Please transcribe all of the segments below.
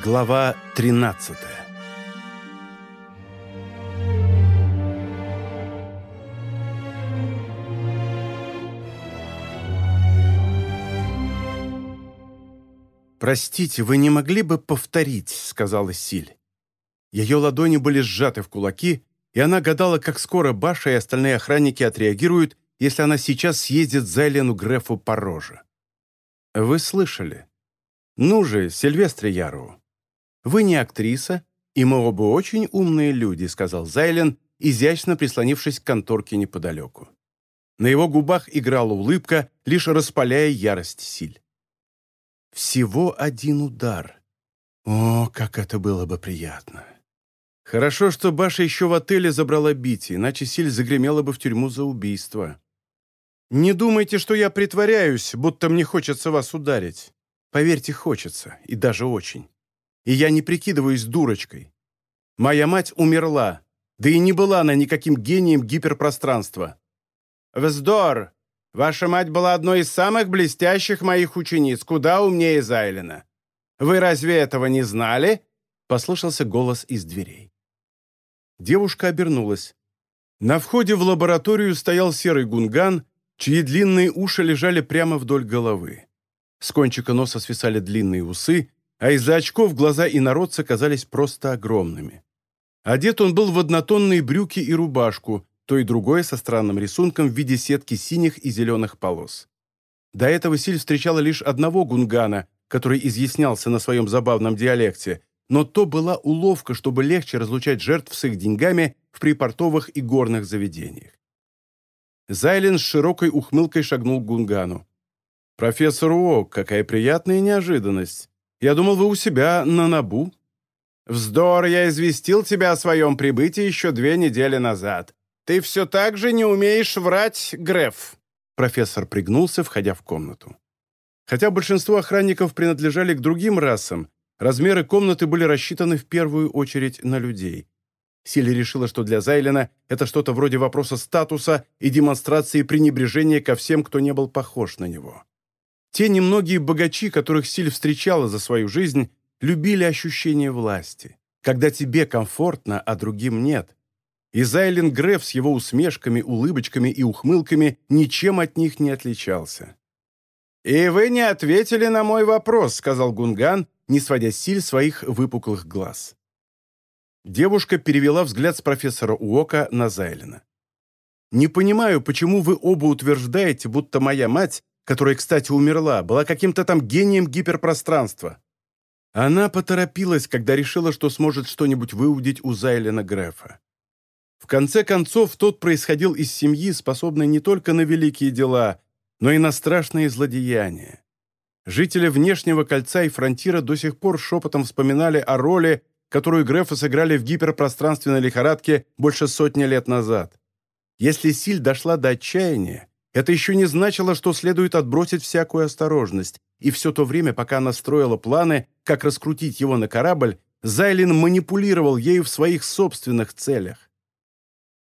Глава 13 «Простите, вы не могли бы повторить?» — сказала Силь. Ее ладони были сжаты в кулаки, и она гадала, как скоро Баша и остальные охранники отреагируют, если она сейчас съездит Зайлену Грефу по роже. «Вы слышали?» «Ну же, Сильвестре Яру, вы не актриса, и мы оба очень умные люди», сказал Зайлен, изящно прислонившись к конторке неподалеку. На его губах играла улыбка, лишь распаляя ярость Силь. Всего один удар. О, как это было бы приятно. Хорошо, что Баша еще в отеле забрала Бити, иначе Силь загремела бы в тюрьму за убийство. Не думайте, что я притворяюсь, будто мне хочется вас ударить. Поверьте, хочется, и даже очень. И я не прикидываюсь дурочкой. Моя мать умерла, да и не была она никаким гением гиперпространства. «Вздор! Ваша мать была одной из самых блестящих моих учениц, куда умнее Зайлина. Вы разве этого не знали?» Послышался голос из дверей. Девушка обернулась. На входе в лабораторию стоял серый гунган, чьи длинные уши лежали прямо вдоль головы. С кончика носа свисали длинные усы, а из-за очков глаза инородца казались просто огромными. Одет он был в однотонные брюки и рубашку, то и другое со странным рисунком в виде сетки синих и зеленых полос. До этого Силь встречала лишь одного гунгана, который изъяснялся на своем забавном диалекте, но то была уловка, чтобы легче разлучать жертв с их деньгами в припортовых и горных заведениях. Зайлен с широкой ухмылкой шагнул к гунгану. «Профессор Уок, какая приятная неожиданность. Я думал, вы у себя на Набу». «Вздор, я известил тебя о своем прибытии еще две недели назад. «Ты все так же не умеешь врать, Греф!» Профессор пригнулся, входя в комнату. Хотя большинство охранников принадлежали к другим расам, размеры комнаты были рассчитаны в первую очередь на людей. Силли решила, что для Зайлена это что-то вроде вопроса статуса и демонстрации пренебрежения ко всем, кто не был похож на него. Те немногие богачи, которых Силь встречала за свою жизнь, любили ощущение власти. Когда тебе комфортно, а другим нет – и Зайлен Греф с его усмешками, улыбочками и ухмылками ничем от них не отличался. «И вы не ответили на мой вопрос», — сказал Гунган, не сводя силь своих выпуклых глаз. Девушка перевела взгляд с профессора Уока на Зайлена. «Не понимаю, почему вы оба утверждаете, будто моя мать, которая, кстати, умерла, была каким-то там гением гиперпространства». Она поторопилась, когда решила, что сможет что-нибудь выудить у Зайлена Грефа. В конце концов, тот происходил из семьи, способной не только на великие дела, но и на страшные злодеяния. Жители внешнего кольца и фронтира до сих пор шепотом вспоминали о роли, которую Грефы сыграли в гиперпространственной лихорадке больше сотни лет назад. Если Силь дошла до отчаяния, это еще не значило, что следует отбросить всякую осторожность, и все то время, пока она строила планы, как раскрутить его на корабль, Зайлин манипулировал ею в своих собственных целях.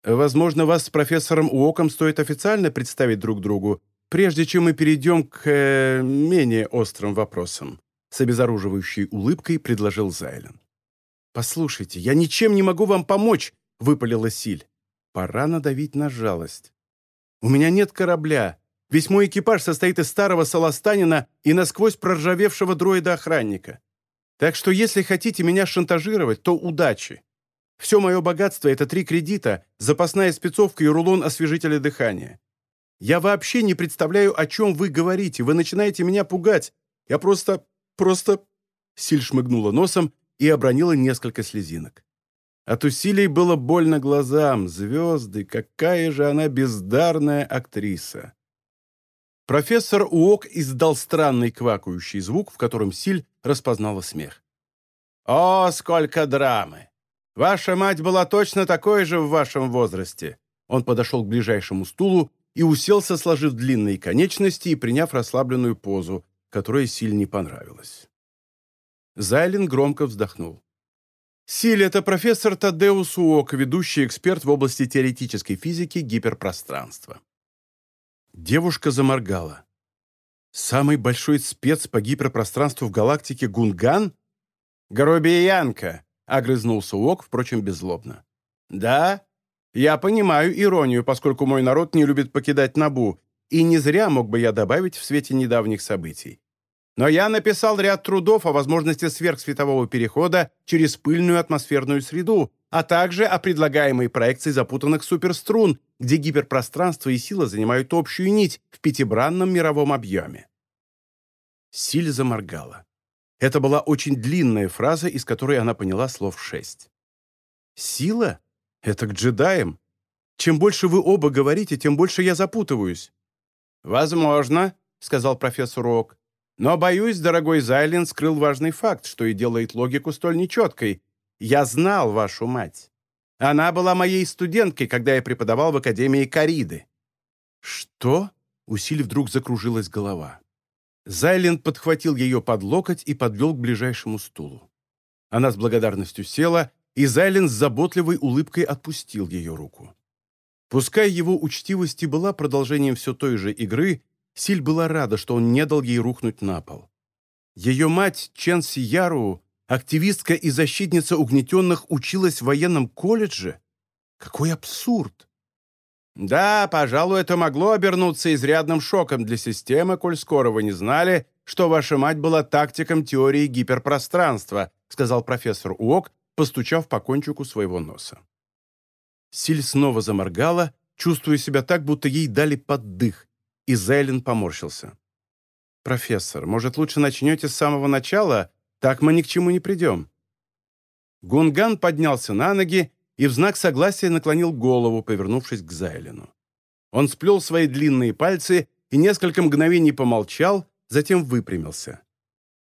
Возможно, вас с профессором Уоком стоит официально представить друг другу, прежде чем мы перейдем к э, менее острым вопросам», с обезоруживающей улыбкой предложил Зайлен. «Послушайте, я ничем не могу вам помочь», — выпалила Силь. «Пора надавить на жалость. У меня нет корабля. Весь мой экипаж состоит из старого саластанина и насквозь проржавевшего дроида-охранника. Так что если хотите меня шантажировать, то удачи. Все мое богатство — это три кредита, запасная спецовка и рулон освежителя дыхания. Я вообще не представляю, о чем вы говорите. Вы начинаете меня пугать. Я просто... просто...» Силь шмыгнула носом и обронила несколько слезинок. От усилий было больно глазам. Звезды, какая же она бездарная актриса. Профессор Уок издал странный квакающий звук, в котором Силь распознала смех. «О, сколько драмы! Ваша мать была точно такой же в вашем возрасте». Он подошел к ближайшему стулу и уселся, сложив длинные конечности и приняв расслабленную позу, которая Силь не понравилась. Зайлен громко вздохнул. Силь — это профессор Тадеус Уок, ведущий эксперт в области теоретической физики гиперпространства. Девушка заморгала. «Самый большой спец по гиперпространству в галактике Гунган? «Грубиянка!» — огрызнулся Уок, впрочем, беззлобно. «Да, я понимаю иронию, поскольку мой народ не любит покидать Набу, и не зря мог бы я добавить в свете недавних событий. Но я написал ряд трудов о возможности сверхсветового перехода через пыльную атмосферную среду, а также о предлагаемой проекции запутанных суперструн, где гиперпространство и сила занимают общую нить в пятибранном мировом объеме. Силь заморгала. Это была очень длинная фраза, из которой она поняла слов шесть. «Сила? Это к джедаям? Чем больше вы оба говорите, тем больше я запутываюсь». «Возможно», — сказал профессор Ок. «Но, боюсь, дорогой Зайлен скрыл важный факт, что и делает логику столь нечеткой. Я знал вашу мать. Она была моей студенткой, когда я преподавал в Академии Кариды». «Что?» — у Силь вдруг закружилась голова. Зайленд подхватил ее под локоть и подвел к ближайшему стулу. Она с благодарностью села, и Зайленд с заботливой улыбкой отпустил ее руку. Пускай его учтивость и была продолжением все той же игры, Силь была рада, что он не дал ей рухнуть на пол. Ее мать, Чен Сияру, активистка и защитница угнетенных, училась в военном колледже? Какой абсурд! Да, пожалуй, это могло обернуться изрядным шоком для системы, коль скоро вы не знали, что ваша мать была тактиком теории гиперпространства, сказал профессор Уок, постучав по кончику своего носа. Силь снова заморгала, чувствуя себя так, будто ей дали поддых, и Зейлин поморщился. «Профессор, может, лучше начнете с самого начала? Так мы ни к чему не придем». Гунган поднялся на ноги и в знак согласия наклонил голову, повернувшись к Зайлину. Он сплел свои длинные пальцы и несколько мгновений помолчал, затем выпрямился.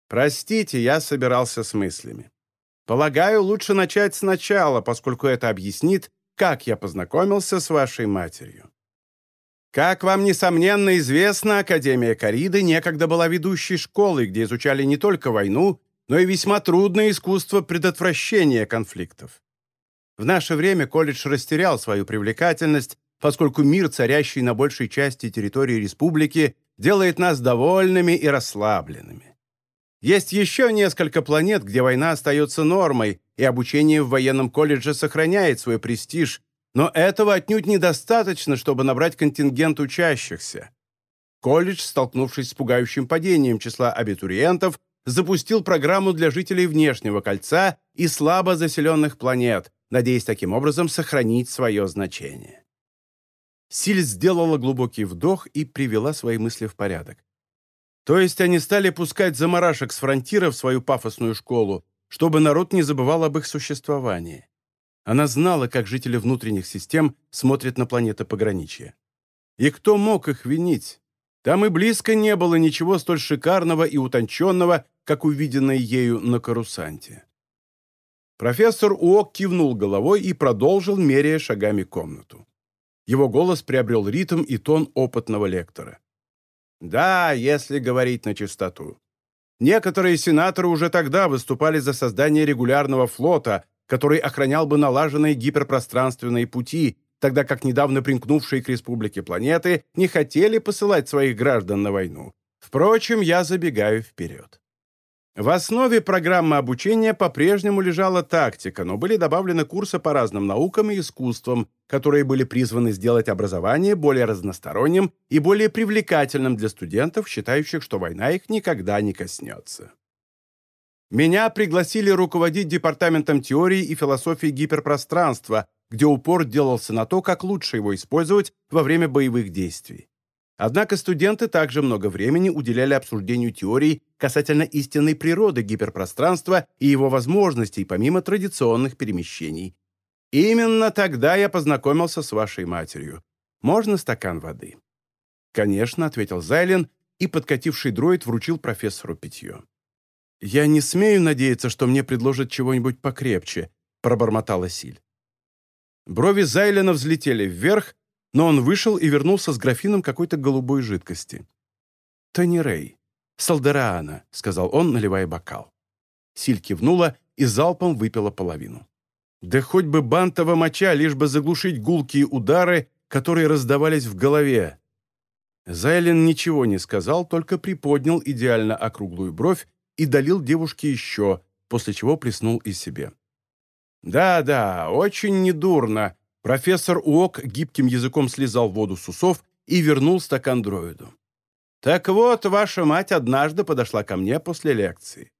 «Простите, я собирался с мыслями. Полагаю, лучше начать сначала, поскольку это объяснит, как я познакомился с вашей матерью. Как вам, несомненно, известно, Академия Кариды некогда была ведущей школой, где изучали не только войну, но и весьма трудное искусство предотвращения конфликтов. В наше время колледж растерял свою привлекательность, поскольку мир, царящий на большей части территории республики, делает нас довольными и расслабленными. Есть еще несколько планет, где война остается нормой, и обучение в военном колледже сохраняет свой престиж, но этого отнюдь недостаточно, чтобы набрать контингент учащихся. Колледж, столкнувшись с пугающим падением числа абитуриентов, запустил программу для жителей внешнего кольца и слабо заселенных планет, надеясь таким образом сохранить свое значение. Силь сделала глубокий вдох и привела свои мысли в порядок. То есть они стали пускать заморашек с фронтира в свою пафосную школу, чтобы народ не забывал об их существовании. Она знала, как жители внутренних систем смотрят на планеты пограничья. И кто мог их винить? Там и близко не было ничего столь шикарного и утонченного, как увиденное ею на Карусанте. Профессор Уок кивнул головой и продолжил, меряя шагами комнату. Его голос приобрел ритм и тон опытного лектора. «Да, если говорить на чистоту. Некоторые сенаторы уже тогда выступали за создание регулярного флота, который охранял бы налаженные гиперпространственные пути, тогда как недавно примкнувшие к республике планеты не хотели посылать своих граждан на войну. Впрочем, я забегаю вперед. В основе программы обучения по-прежнему лежала тактика, но были добавлены курсы по разным наукам и искусствам, которые были призваны сделать образование более разносторонним и более привлекательным для студентов, считающих, что война их никогда не коснется. Меня пригласили руководить департаментом теории и философии гиперпространства, где упор делался на то, как лучше его использовать во время боевых действий. Однако студенты также много времени уделяли обсуждению теорий касательно истинной природы гиперпространства и его возможностей помимо традиционных перемещений. Именно тогда я познакомился с вашей матерью. Можно стакан воды?» «Конечно», — ответил Зайлен, и подкативший дроид вручил профессору питье. «Я не смею надеяться, что мне предложат чего-нибудь покрепче», — пробормотала Силь. Брови Зайлена взлетели вверх, но он вышел и вернулся с графином какой-то голубой жидкости. «Танирей, Салдераана», — сказал он, наливая бокал. Силь кивнула и залпом выпила половину. Да хоть бы бантова моча, лишь бы заглушить гулкие удары, которые раздавались в голове. Зайлен ничего не сказал, только приподнял идеально округлую бровь и долил девушке еще, после чего плеснул и себе. «Да-да, очень недурно», Профессор Уок гибким языком слезал воду с усов и вернул стакан дроиду. «Так вот, ваша мать однажды подошла ко мне после лекции.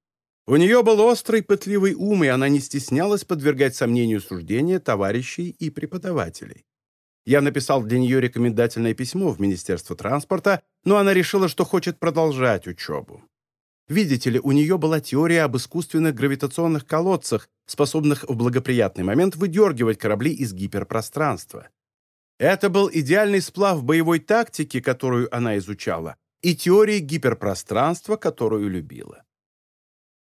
У нее был острый, пытливый ум, и она не стеснялась подвергать сомнению суждения товарищей и преподавателей. Я написал для нее рекомендательное письмо в Министерство транспорта, но она решила, что хочет продолжать учебу. Видите ли, у нее была теория об искусственных гравитационных колодцах, способных в благоприятный момент выдергивать корабли из гиперпространства. Это был идеальный сплав боевой тактики, которую она изучала, и теории гиперпространства, которую любила.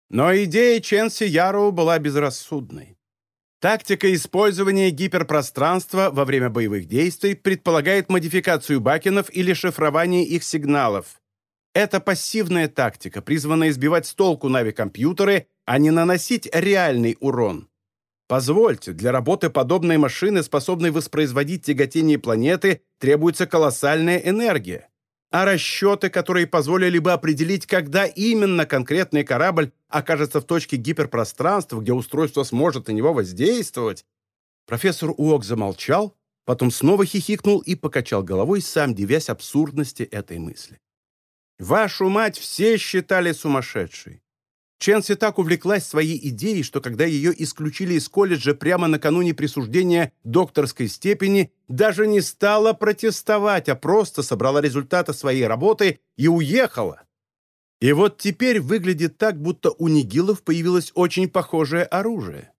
Но идея Ченси Яроу была безрассудной. Тактика использования гиперпространства во время боевых действий предполагает модификацию бакенов или шифрование их сигналов. Это пассивная тактика, призванная сбивать с толку нави-компьютеры, а не наносить реальный урон. Позвольте, для работы подобной машины, способной воспроизводить тяготение планеты, требуется колоссальная энергия. А расчеты, которые позволили бы определить, когда именно конкретный корабль окажется в точке гиперпространства, где устройство сможет на него воздействовать... Профессор Уок замолчал, потом снова хихикнул и покачал головой, сам девясь абсурдности этой мысли. Вашу мать все считали сумасшедшей. Ченси так увлеклась своей идеей, что когда ее исключили из колледжа прямо накануне присуждения докторской степени, даже не стала протестовать, а просто собрала результаты своей работы и уехала. И вот теперь выглядит так, будто у Нигилов появилось очень похожее оружие.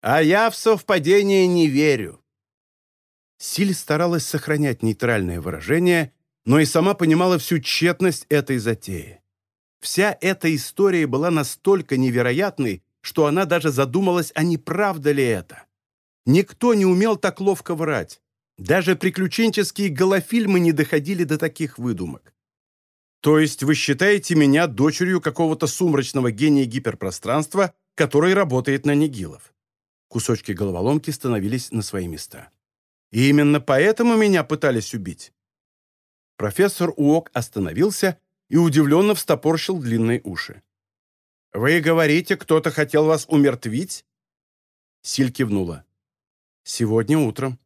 А я в совпадение не верю. Силь старалась сохранять нейтральное выражение но и сама понимала всю тщетность этой затеи. Вся эта история была настолько невероятной, что она даже задумалась, а не правда ли это. Никто не умел так ловко врать. Даже приключенческие голофильмы не доходили до таких выдумок. То есть вы считаете меня дочерью какого-то сумрачного гения гиперпространства, который работает на Нигилов? Кусочки головоломки становились на свои места. И именно поэтому меня пытались убить. Профессор Уок остановился и удивленно встопорщил длинные уши. «Вы говорите, кто-то хотел вас умертвить?» Силь кивнула. «Сегодня утром».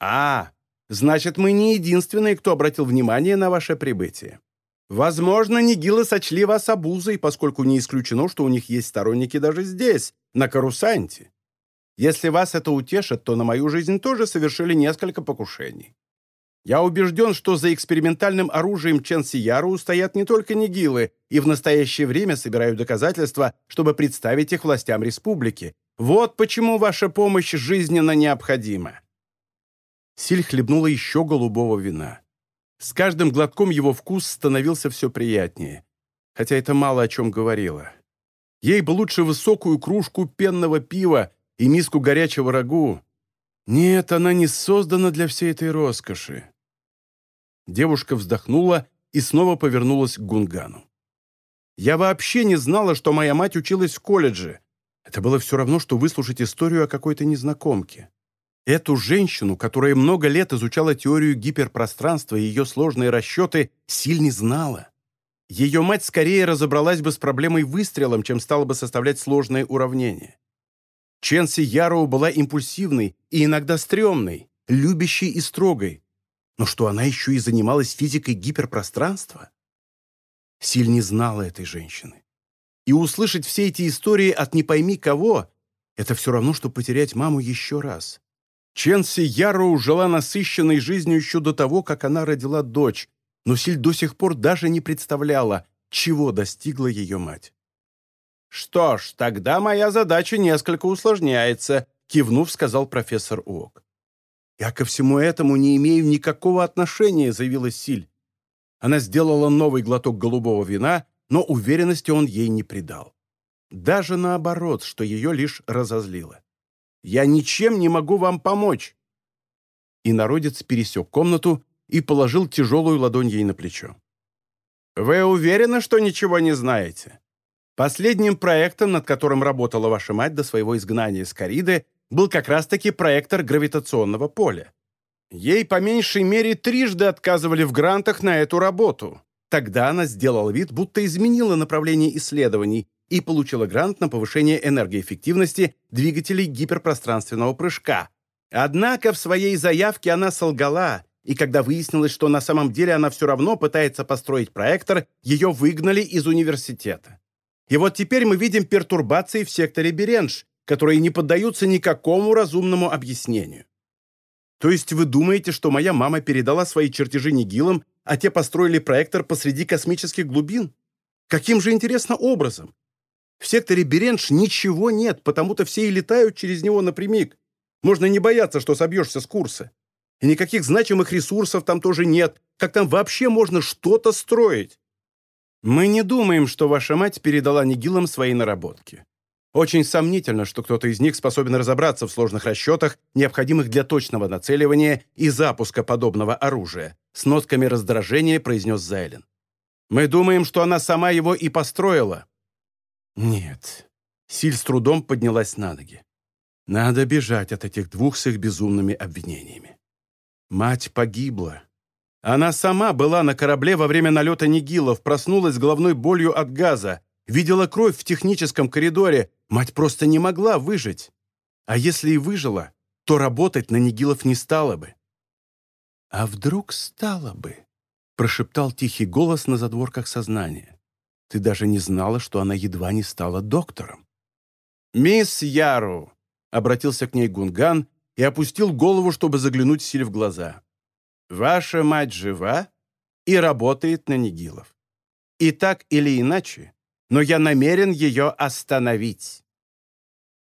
«А, значит, мы не единственные, кто обратил внимание на ваше прибытие. Возможно, Нигилы сочли вас обузой, поскольку не исключено, что у них есть сторонники даже здесь, на Карусанте. Если вас это утешит, то на мою жизнь тоже совершили несколько покушений. Я убежден, что за экспериментальным оружием Чен Сияру стоят не только нигилы, и в настоящее время собираю доказательства, чтобы представить их властям республики. Вот почему ваша помощь жизненно необходима». Силь хлебнула еще голубого вина. С каждым глотком его вкус становился все приятнее, хотя это мало о чем говорило. Ей бы лучше высокую кружку пенного пива и миску горячего рагу. Нет, она не создана для всей этой роскоши. Девушка вздохнула и снова повернулась к Гунгану. «Я вообще не знала, что моя мать училась в колледже. Это было все равно, что выслушать историю о какой-то незнакомке. Эту женщину, которая много лет изучала теорию гиперпространства и ее сложные расчеты, Силь не знала. Ее мать скорее разобралась бы с проблемой выстрелом, чем стала бы составлять сложные уравнения. Ченси Яроу была импульсивной и иногда стрёмной, любящей и строгой, но что она еще и занималась физикой гиперпространства? Силь не знала этой женщины. И услышать все эти истории от не пойми кого — это все равно, что потерять маму еще раз. Ченси Яроу жила насыщенной жизнью еще до того, как она родила дочь, но Силь до сих пор даже не представляла, чего достигла ее мать. «Что ж, тогда моя задача несколько усложняется», — кивнув, сказал профессор Уок. «Я ко всему этому не имею никакого отношения», — заявила Силь. Она сделала новый глоток голубого вина, но уверенности он ей не придал. Даже наоборот, что ее лишь разозлило. «Я ничем не могу вам помочь!» И народец пересек комнату и положил тяжелую ладонь ей на плечо. «Вы уверены, что ничего не знаете? Последним проектом, над которым работала ваша мать до своего изгнания из Кариды, был как раз-таки проектор гравитационного поля. Ей по меньшей мере трижды отказывали в грантах на эту работу. Тогда она сделала вид, будто изменила направление исследований, и получила грант на повышение энергоэффективности двигателей гиперпространственного прыжка. Однако в своей заявке она солгала, и когда выяснилось, что на самом деле она все равно пытается построить проектор, ее выгнали из университета. И вот теперь мы видим пертурбации в секторе Беренж, которые не поддаются никакому разумному объяснению. То есть вы думаете, что моя мама передала свои чертежи Нигилам, а те построили проектор посреди космических глубин? Каким же интересно образом? В секторе Беренж ничего нет, потому-то все и летают через него напрямик. Можно не бояться, что собьешься с курса. И никаких значимых ресурсов там тоже нет. Как там вообще можно что-то строить? Мы не думаем, что ваша мать передала Нигилам свои наработки. Очень сомнительно, что кто-то из них способен разобраться в сложных расчетах, необходимых для точного нацеливания и запуска подобного оружия, с нотками раздражения произнес Зайлен. Мы думаем, что она сама его и построила. Нет. Силь с трудом поднялась на ноги. Надо бежать от этих двух с их безумными обвинениями. Мать погибла. Она сама была на корабле во время налета Нигилов, проснулась головной болью от газа, видела кровь в техническом коридоре. Мать просто не могла выжить. А если и выжила, то работать на Нигилов не стала бы. «А вдруг стала бы?» — прошептал тихий голос на задворках сознания. «Ты даже не знала, что она едва не стала доктором». «Мисс Яру!» — обратился к ней Гунган и опустил голову, чтобы заглянуть Силь в глаза. «Ваша мать жива и работает на Нигилов. И так или иначе, но я намерен ее остановить.